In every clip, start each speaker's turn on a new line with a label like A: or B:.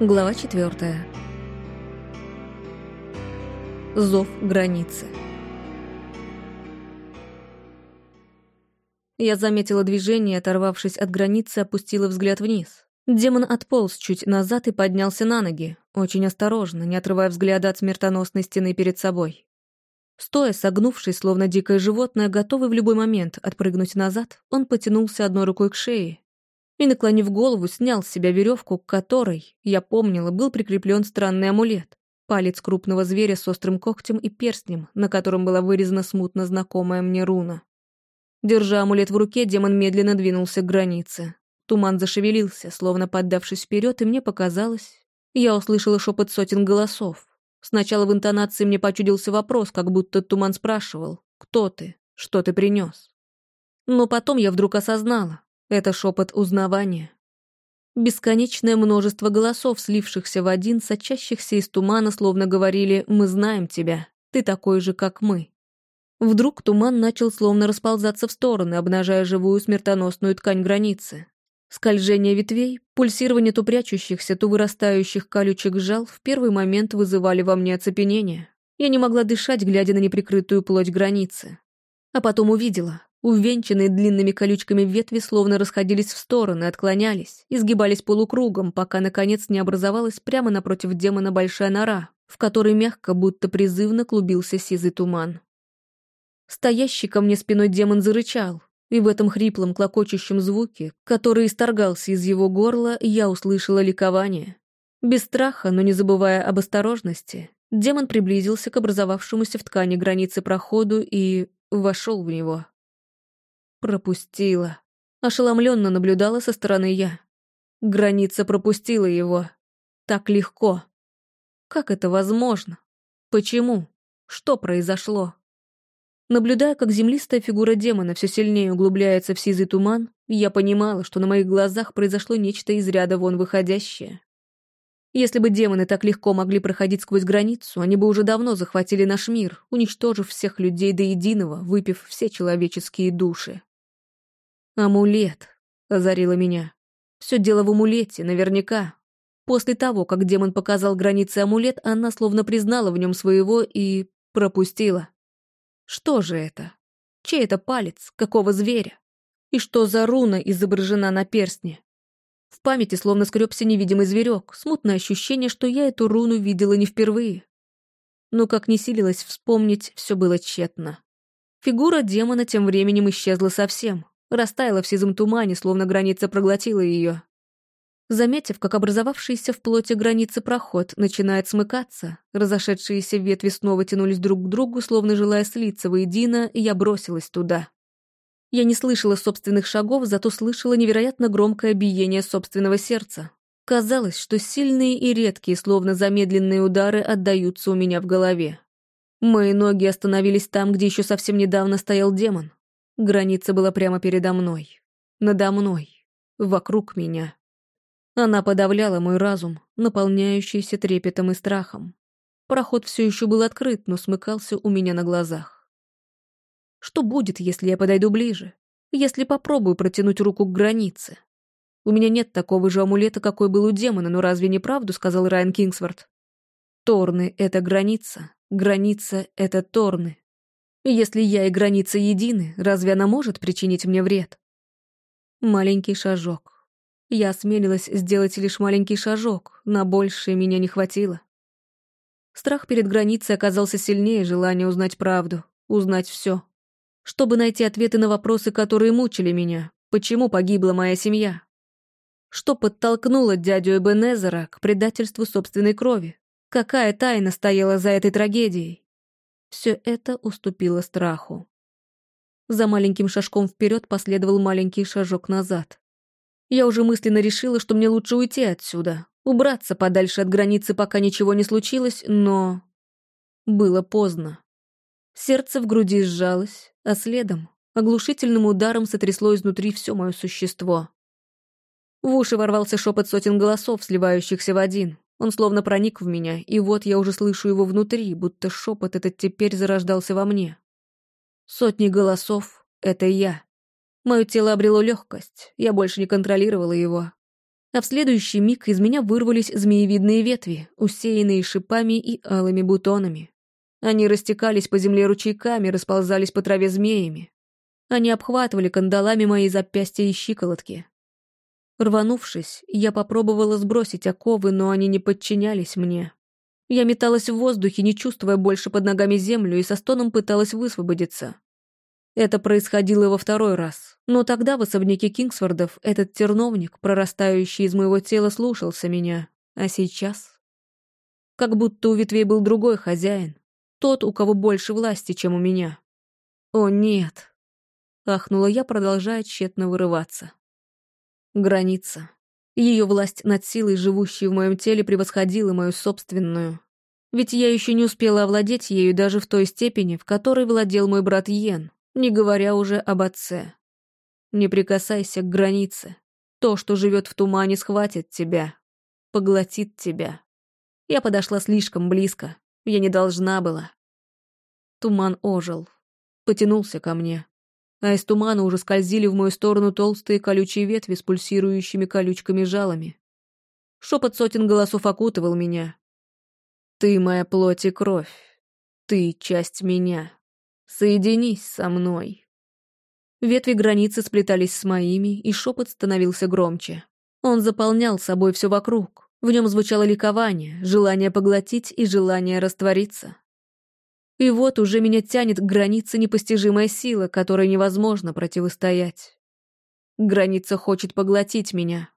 A: Глава четвертая. Зов границы. Я заметила движение, оторвавшись от границы, опустила взгляд вниз. Демон отполз чуть назад и поднялся на ноги, очень осторожно, не отрывая взгляда от смертоносной стены перед собой. Стоя, согнувшись, словно дикое животное, готовый в любой момент отпрыгнуть назад, он потянулся одной рукой к шее, и, наклонив голову, снял с себя веревку, к которой, я помнила, был прикреплен странный амулет. Палец крупного зверя с острым когтем и перстнем, на котором была вырезана смутно знакомая мне руна. Держа амулет в руке, демон медленно двинулся к границе. Туман зашевелился, словно поддавшись вперед, и мне показалось... Я услышала шепот сотен голосов. Сначала в интонации мне почудился вопрос, как будто туман спрашивал «Кто ты? Что ты принес?» Но потом я вдруг осознала, это шепот узнавания. Бесконечное множество голосов, слившихся в один, сочащихся из тумана, словно говорили «Мы знаем тебя, ты такой же, как мы». Вдруг туман начал словно расползаться в стороны, обнажая живую смертоносную ткань границы. Скольжение ветвей, пульсирование то прячущихся, то вырастающих колючек жал в первый момент вызывали во мне оцепенение. Я не могла дышать, глядя на неприкрытую плоть границы. А потом увидела. Увенчанные длинными колючками ветви словно расходились в стороны, отклонялись, изгибались полукругом, пока, наконец, не образовалась прямо напротив демона большая нора, в которой мягко, будто призывно клубился сизый туман. Стоящий ко мне спиной демон зарычал, и в этом хриплом, клокочущем звуке, который исторгался из его горла, я услышала ликование. Без страха, но не забывая об осторожности, демон приблизился к образовавшемуся в ткани границы проходу и вошел в него. Пропустила. Ошеломленно наблюдала со стороны я. Граница пропустила его. Так легко. Как это возможно? Почему? Что произошло? Наблюдая, как землистая фигура демона все сильнее углубляется в сизый туман, я понимала, что на моих глазах произошло нечто из ряда вон выходящее. Если бы демоны так легко могли проходить сквозь границу, они бы уже давно захватили наш мир, уничтожив всех людей до единого, выпив все человеческие души. «Амулет», — озарило меня. «Все дело в амулете, наверняка». После того, как демон показал границы амулет, она словно признала в нем своего и пропустила. Что же это? Чей это палец? Какого зверя? И что за руна изображена на перстне? В памяти словно скребся невидимый зверек, смутное ощущение, что я эту руну видела не впервые. Но как не силилась вспомнить, все было тщетно. Фигура демона тем временем исчезла совсем, растаяла в сизом тумане, словно граница проглотила ее. Заметив, как образовавшийся в плоти границы проход начинает смыкаться, разошедшиеся ветви снова тянулись друг к другу, словно желая слиться воедино, я бросилась туда. Я не слышала собственных шагов, зато слышала невероятно громкое биение собственного сердца. Казалось, что сильные и редкие, словно замедленные удары, отдаются у меня в голове. Мои ноги остановились там, где еще совсем недавно стоял демон. Граница была прямо передо мной, надо мной, вокруг меня. Она подавляла мой разум, наполняющийся трепетом и страхом. Проход все еще был открыт, но смыкался у меня на глазах. Что будет, если я подойду ближе? Если попробую протянуть руку к границе? У меня нет такого же амулета, какой был у демона, но разве не правду, сказал Райан Кингсворт? Торны — это граница, граница — это Торны. Если я и граница едины, разве она может причинить мне вред? Маленький шажок. Я осмелилась сделать лишь маленький шажок, на большее меня не хватило. Страх перед границей оказался сильнее желания узнать правду, узнать все. Чтобы найти ответы на вопросы, которые мучили меня. Почему погибла моя семья? Что подтолкнуло дядю Эбенезера к предательству собственной крови? Какая тайна стояла за этой трагедией? Все это уступило страху. За маленьким шажком вперед последовал маленький шажок назад. Я уже мысленно решила, что мне лучше уйти отсюда, убраться подальше от границы, пока ничего не случилось, но... Было поздно. Сердце в груди сжалось, а следом оглушительным ударом сотрясло изнутри все мое существо. В уши ворвался шепот сотен голосов, сливающихся в один. Он словно проник в меня, и вот я уже слышу его внутри, будто шепот этот теперь зарождался во мне. Сотни голосов — это я. Мое тело обрело легкость, я больше не контролировала его. А в следующий миг из меня вырвались змеевидные ветви, усеянные шипами и алыми бутонами. Они растекались по земле ручейками, расползались по траве змеями. Они обхватывали кандалами мои запястья и щиколотки. Рванувшись, я попробовала сбросить оковы, но они не подчинялись мне. Я металась в воздухе, не чувствуя больше под ногами землю, и со стоном пыталась высвободиться. Это происходило во второй раз. Но тогда в особняке Кингсвордов этот терновник, прорастающий из моего тела, слушался меня. А сейчас? Как будто у ветвей был другой хозяин. Тот, у кого больше власти, чем у меня. О, нет. Ахнула я, продолжая тщетно вырываться. Граница. Ее власть над силой, живущей в моем теле, превосходила мою собственную. Ведь я еще не успела овладеть ею даже в той степени, в которой владел мой брат Йен, не говоря уже об отце. Не прикасайся к границе. То, что живет в тумане, схватит тебя, поглотит тебя. Я подошла слишком близко, я не должна была. Туман ожил, потянулся ко мне, а из тумана уже скользили в мою сторону толстые колючие ветви с пульсирующими колючками-жалами. Шепот сотен голосов окутывал меня. «Ты моя плоть и кровь. Ты часть меня. Соединись со мной». Ветви границы сплетались с моими, и шепот становился громче. Он заполнял собой все вокруг. В нем звучало ликование, желание поглотить и желание раствориться. И вот уже меня тянет к границе непостижимая сила, которой невозможно противостоять. Граница хочет поглотить меня.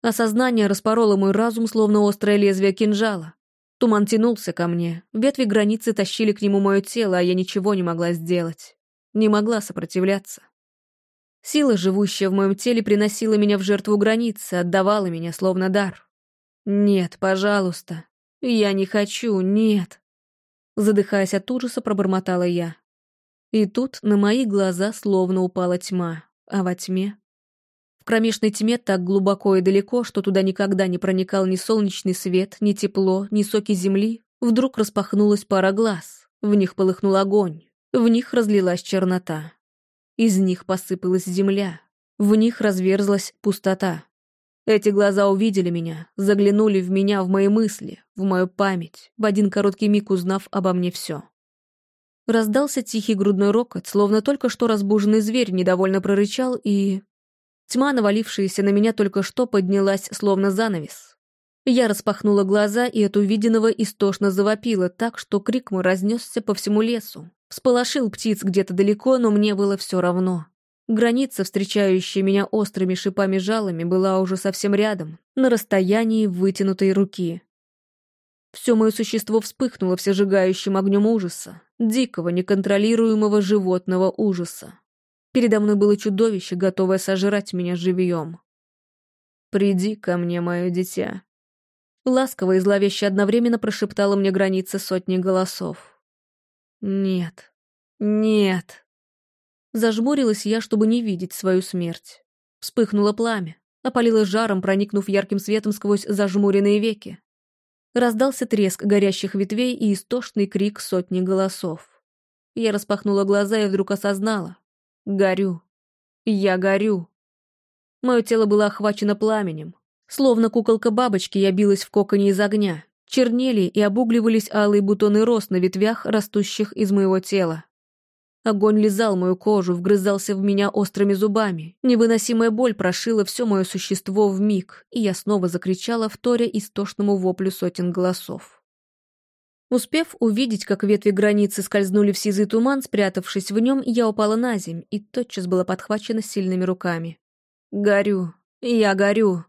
A: Осознание распороло мой разум, словно острое лезвие кинжала. Туман тянулся ко мне, ветви границы тащили к нему мое тело, а я ничего не могла сделать. Не могла сопротивляться. Сила, живущая в моем теле, приносила меня в жертву границы, отдавала меня словно дар. Нет, пожалуйста. Я не хочу, нет. Задыхаясь от ужаса, пробормотала я. И тут на мои глаза словно упала тьма, а во тьме... В кромешной тьме так глубоко и далеко, что туда никогда не проникал ни солнечный свет, ни тепло, ни соки земли, вдруг распахнулась пара глаз, в них полыхнул огонь, в них разлилась чернота. Из них посыпалась земля, в них разверзлась пустота. Эти глаза увидели меня, заглянули в меня, в мои мысли, в мою память, в один короткий миг узнав обо мне все. Раздался тихий грудной рокот, словно только что разбуженный зверь недовольно прорычал, и... Тьма, навалившаяся на меня только что, поднялась, словно занавес. Я распахнула глаза и от увиденного истошно завопила так, что крик мой разнесся по всему лесу. Всполошил птиц где-то далеко, но мне было все равно. Граница, встречающая меня острыми шипами-жалами, была уже совсем рядом, на расстоянии вытянутой руки. Все мое существо вспыхнуло всежигающим огнем ужаса, дикого, неконтролируемого животного ужаса. Передо мной было чудовище, готовое сожрать меня живьем. «Приди ко мне, мое дитя». Ласково и зловеще одновременно прошептала мне граница сотни голосов. «Нет, нет». Зажмурилась я, чтобы не видеть свою смерть. Вспыхнуло пламя, опалило жаром, проникнув ярким светом сквозь зажмуренные веки. Раздался треск горящих ветвей и истошный крик сотни голосов. Я распахнула глаза и вдруг осознала. Горю. Я горю. Мое тело было охвачено пламенем. Словно куколка бабочки я билась в коконе из огня. Чернели и обугливались алые бутоны роз на ветвях, растущих из моего тела. Огонь лизал мою кожу, вгрызался в меня острыми зубами. Невыносимая боль прошила все мое существо в миг, и я снова закричала, вторя истошному воплю сотен голосов. Успев увидеть, как ветви границы скользнули в сизый туман, спрятавшись в нем, я упала на земь и тотчас была подхвачена сильными руками. «Горю! Я горю!»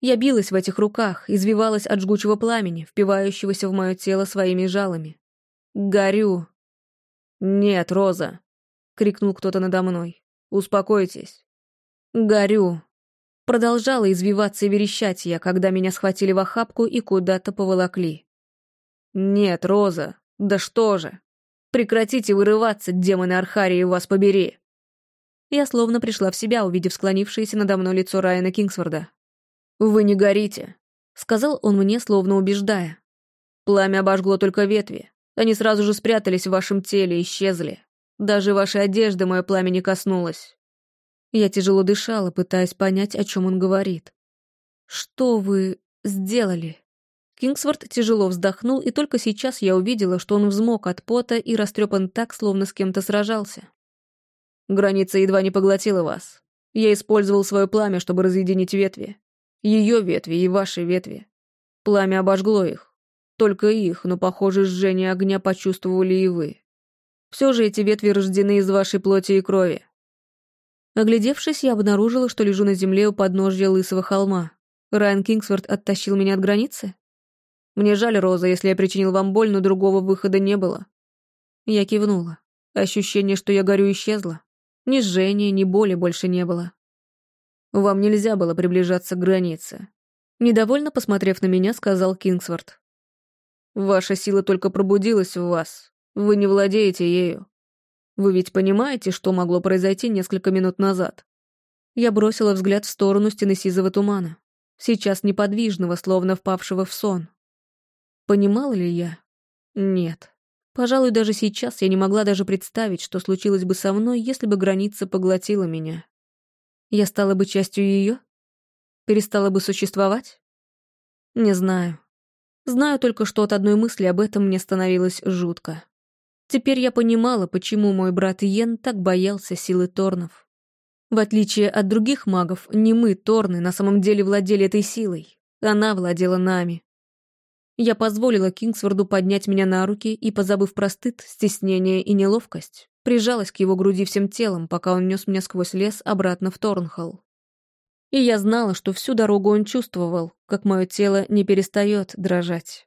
A: Я билась в этих руках, извивалась от жгучего пламени, впивающегося в мое тело своими жалами. «Горю! «Нет, Роза!» — крикнул кто-то надо мной. «Успокойтесь!» «Горю!» Продолжала извиваться и верещать я, когда меня схватили в охапку и куда-то поволокли. «Нет, Роза! Да что же! Прекратите вырываться, демоны Архарии, вас побери!» Я словно пришла в себя, увидев склонившееся надо мной лицо Райана Кингсворда. «Вы не горите!» — сказал он мне, словно убеждая. «Пламя обожгло только ветви. Они сразу же спрятались в вашем теле, исчезли. Даже вашей одежды мое пламя не коснулось. Я тяжело дышала, пытаясь понять, о чем он говорит. Что вы сделали?» Кингсворт тяжело вздохнул, и только сейчас я увидела, что он взмок от пота и растрепан так, словно с кем-то сражался. Граница едва не поглотила вас. Я использовал свое пламя, чтобы разъединить ветви. Ее ветви и ваши ветви. Пламя обожгло их. Только их, но, похоже, жжение огня почувствовали и вы. Все же эти ветви рождены из вашей плоти и крови. Оглядевшись, я обнаружила, что лежу на земле у подножья лысого холма. Райан Кингсворт оттащил меня от границы? Мне жаль, Роза, если я причинил вам боль, но другого выхода не было. Я кивнула. Ощущение, что я горю, исчезло. Ни жжения, ни боли больше не было. Вам нельзя было приближаться к границе. Недовольно посмотрев на меня, сказал Кингсворт. Ваша сила только пробудилась в вас. Вы не владеете ею. Вы ведь понимаете, что могло произойти несколько минут назад? Я бросила взгляд в сторону стены сизого тумана, сейчас неподвижного, словно впавшего в сон. Понимала ли я? Нет. Пожалуй, даже сейчас я не могла даже представить, что случилось бы со мной, если бы граница поглотила меня. Я стала бы частью ее? Перестала бы существовать? Не знаю. Знаю только, что от одной мысли об этом мне становилось жутко. Теперь я понимала, почему мой брат Йен так боялся силы Торнов. В отличие от других магов, не мы, Торны, на самом деле владели этой силой. Она владела нами. Я позволила Кингсворду поднять меня на руки и, позабыв про стыд, стеснение и неловкость, прижалась к его груди всем телом, пока он нес меня сквозь лес обратно в Торнхолл. И я знала, что всю дорогу он чувствовал, как мое тело не перестает дрожать.